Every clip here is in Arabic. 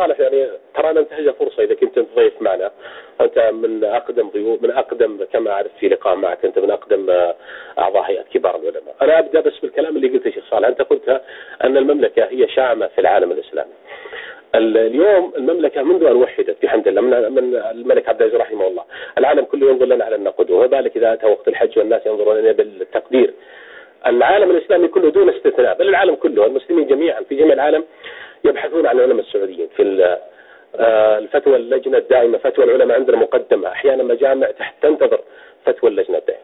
صالح يعني ترى أنا انتهز فرصة إذا كنت أنت ضيف معنا. أنت من أقدم ضيوف من أقدم كما عرفت في لقاء معك أنت من أقدم آه، أعضاء هيئة كبار العلماء. أنا أبدأ بس بالكلام اللي قلته شيخ صالح. أنت قلت أن المملكة هي شامة في العالم الإسلامي. اليوم المملكة منذ أن وحدت بحمد الله من, الملك عبد العزيز رحمه الله. العالم كله ينظر لنا على النقد وما بالك إذا أتى وقت الحج والناس ينظرون إلينا بالتقدير. العالم الإسلامي كله دون استثناء بل العالم كله المسلمين جميعا في جميع العالم يبحثون عن العلماء السعوديين في آه، الفتوى اللجنة الدائمة فتوى العلماء عندنا مقدمة. أحيانا مجامع تحت تنتظر فتوى اللجنة الدائمة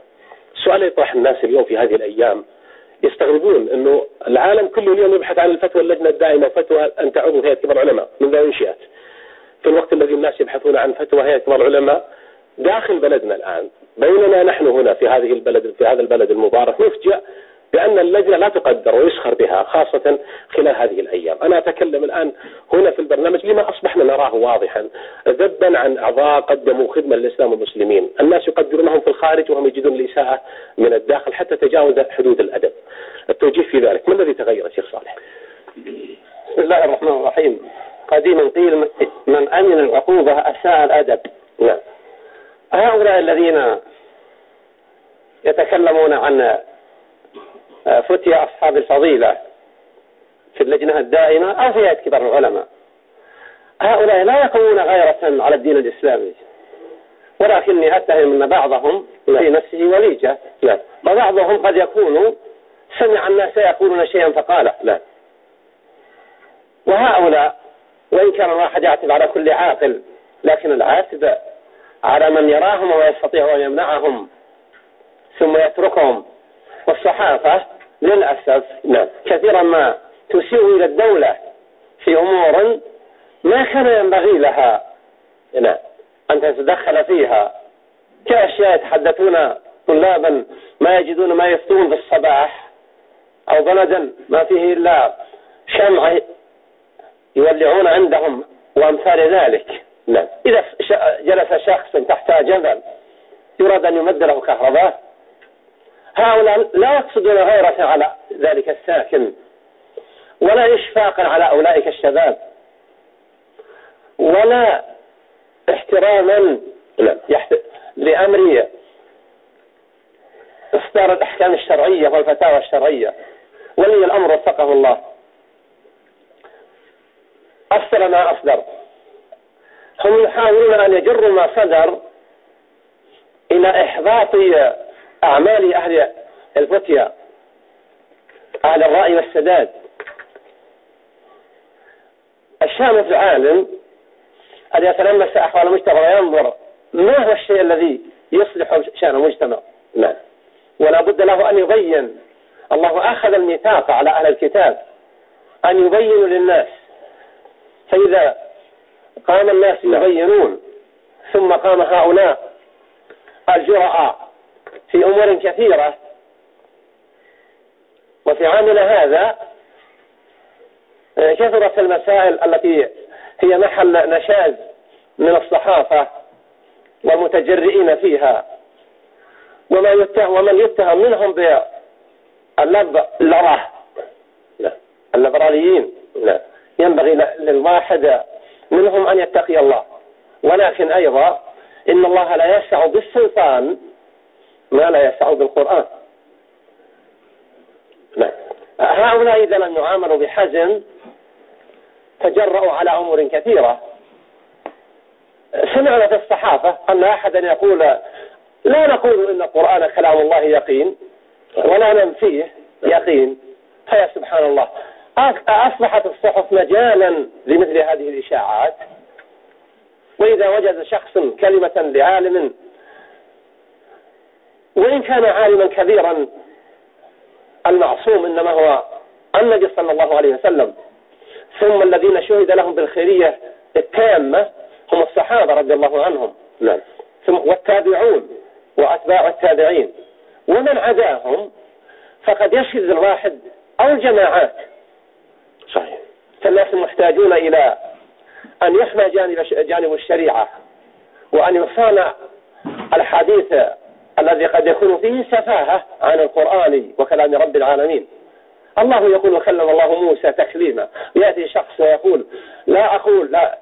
السؤال يطرح الناس اليوم في هذه الأيام يستغربون أنه العالم كله اليوم يبحث عن الفتوى اللجنة الدائمة فتوى أن تعضو هيئة كبار العلماء. منذ أن انشئت؟ في الوقت الذي الناس يبحثون عن فتوى هيئة كبار العلماء داخل بلدنا الآن بيننا نحن هنا في هذه البلد في هذا البلد المبارك نفجأ بأن اللجنة لا تقدر ويسخر بها خاصة خلال هذه الأيام. أنا أتكلم الآن هنا في البرنامج لما أصبحنا نراه واضحا. ذبا عن أعضاء قدموا خدمة للإسلام والمسلمين الناس يقدرونهم في الخارج وهم يجدون الإساءة من الداخل حتى تجاوز حدود الأدب. التوجيه في ذلك. ما الذي تغير شيخ صالح؟ بسم الله الرحمن الرحيم. قديما قيل من أمن العقوبة أساء الأدب. نعم. هؤلاء الذين يتكلمون عن فتي أصحاب الفضيلة في اللجنة الدائمة أو في هيئة كبار العلماء. هؤلاء لا يقومون غيرة على الدين الإسلامي ولكني أتهم أن بعضهم في نفسه وليجة. لا. وبعضهم قد يكون سمع الناس يقولون شيئا فقاله لا. وهؤلاء وإن كان الواحد يعتب على كل عاقل لكن العاتب على من يراهم ويستطيع أن يمنعهم ثم يتركهم والصحافة للأسف نعم. كثيرا ما تسيء إلى الدولة في أمور ما كان ينبغي لها نعم أن تتدخل فيها. كأشياء يتحدثون طلابا ما يجدون ما يفتون في الصباح أو بلدا ما فيه إلا شمع يولعون عندهم وأمثال ذلك. نعم. إذا جلس شخص تحت جبل يراد أن يمد له كهرباء هؤلاء لا يقصدون غيرة على ذلك الساكن ولا إشفاقا على أولئك الشباب ولا احتراما لأمر إصدار الأحكام الشرعية والفتاوى الشرعية. ولي الأمر وفقه الله. أصدر ما أصدر. هم يحاولون أن يجروا ما صدر إلى إحباط أعمال أهل الفتيا أهل الرأي والسداد. الشام في العالم أن يتلمس أحوال المجتمع وينظر ما هو الشيء الذي يصلح شأن المجتمع. نعم. ولا بد له أن يبين. الله أخذ الميثاق على أهل الكتاب أن يبينوا للناس. فإذا قام الناس يبينون ثم قام هؤلاء الجرعاء في أمور كثيرة. وفي عامنا هذا آه، كثرت المسائل التي هي محل نشاز من الصحافة والمتجرئين فيها. وما يتهم ومن يتهم منهم باللبرة الليبراليين. لا ينبغي للواحد منهم أن يتقي الله. ولكن أيضا إن الله لا يسع بالسلطان ما لا يسع بالقرآن. نعم. هؤلاء إذا لم يعاملوا بحزم تجرؤوا على أمور كثيرة. سمعنا في الصحافة أن أحدا يقول لا نقول إن القرآن كلام الله يقين ولا ننفيه يقين. فيا سبحان الله أصبحت الصحف مجالا لمثل هذه الإشاعات. وإذا وجد شخص كلمة لعالم وإن كان عالما كبيرا المعصوم إنما هو النبي صلى الله عليه وسلم. ثم الذين شهد لهم بالخيرية التامة هم الصحابة رضي الله عنهم. نعم. ثم والتابعون وأتباع التابعين. ومن عداهم فقد يشهد الواحد أو الجماعات. صحيح. فالناس محتاجون إلى أن يحمى جانب جانب الشريعة. وأن يصان الحديث الذي قد يكون فيه سفاهة عن القرآن وكلام رب العالمين. الله يقول وكلم الله موسى تكليما يأتي شخص ويقول لا أقول لا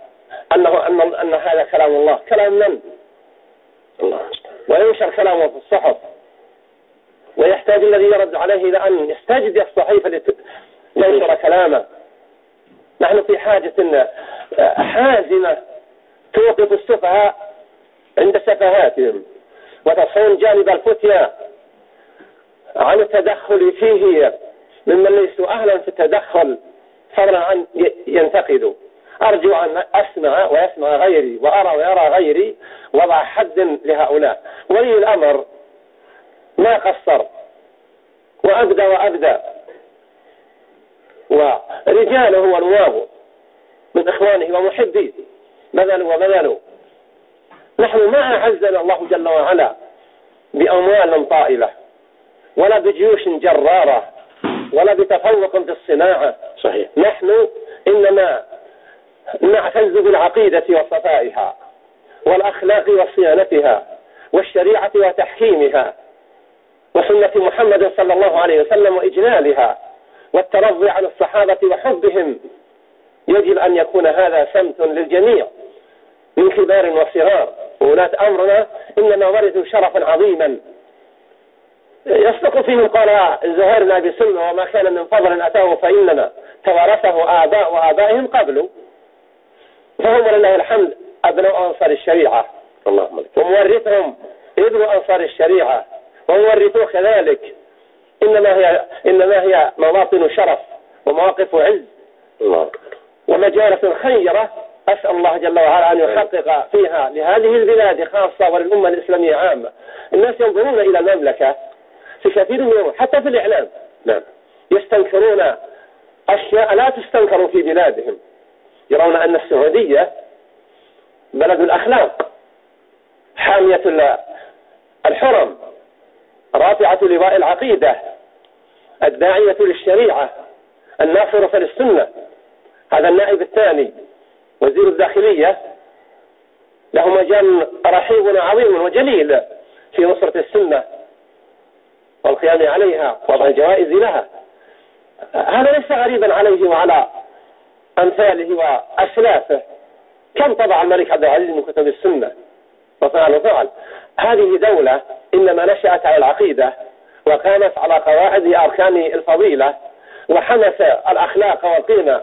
أنه أن, أن هذا كلام الله كلام من؟ الله. وينشر كلامه في الصحف. ويحتاج الذي يرد عليه إلى أن يستجد الصحيفة لينشر كلامه. نحن في حاجة حازمة توقف السفهاء عند سفهاتهم وتصون جانب الفتيا عن التدخل فيه ممن ليسوا أهلا في التدخل فضلا عن ينتقدوا. أرجو أن أسمع ويسمع غيري وأرى ويرى غيري وضع حد لهؤلاء. ولي الأمر ما قصر وأبدى وأبدى. ورجاله ونوابه من إخوانه ومحبيه. بذلوا وبذلوا. نحن ما أعزنا الله جل وعلا. بأموال طائلة ولا بجيوش جرارة ولا بتفوق في الصناعة. صحيح. نحن إنما نعتز بالعقيدة وصفائها والأخلاق وصيانتها والشريعة وتحكيمها وسنة محمد صلى الله عليه وسلم وإجلالها والترضي عن الصحابة وحبهم. يجب أن يكون هذا سمت للجميع من كبار وصغار. وولاة أمرنا إنما ورثوا شرفا عظيما. يصدق فيهم قال زهير بن أبي سلمى وما كان من فضل أتاه فإنما توارثه آباء وآبائهم قبل فهم ولله الحمد أبناء أنصار الشريعة. اللهم لك. ومورثهم ابن أنصار الشريعة. ومورثوه كذلك. إنما هي إنما هي مواطن شرف ومواقف عز. الله ومجالس خيرة. أسأل الله جل وعلا أن يحقق فيها لهذه البلاد خاصة وللأمة الإسلامية عامة. الناس ينظرون إلى المملكة في كثير من حتى في الإعلام. نعم. يستنكرون أشياء لا تستنكر في بلادهم. يرون أن السعودية بلد الأخلاق حامية الحرم رافعة لواء العقيدة الداعية للشريعة الناصرة للسنة. هذا النائب الثاني وزير الداخلية له مجال رحيب عظيم وجليل في نصرة السنة والقيام عليها وضع الجوائز لها. هذا ليس غريبا عليه وعلى أمثاله وأسلافه. كم طبع الملك عبد العزيز من كتب السنة؟ وفعل وفعل. هذه دولة إنما نشأت على العقيدة وقامت على قواعد أركان الفضيلة وحمس الأخلاق والقيمة.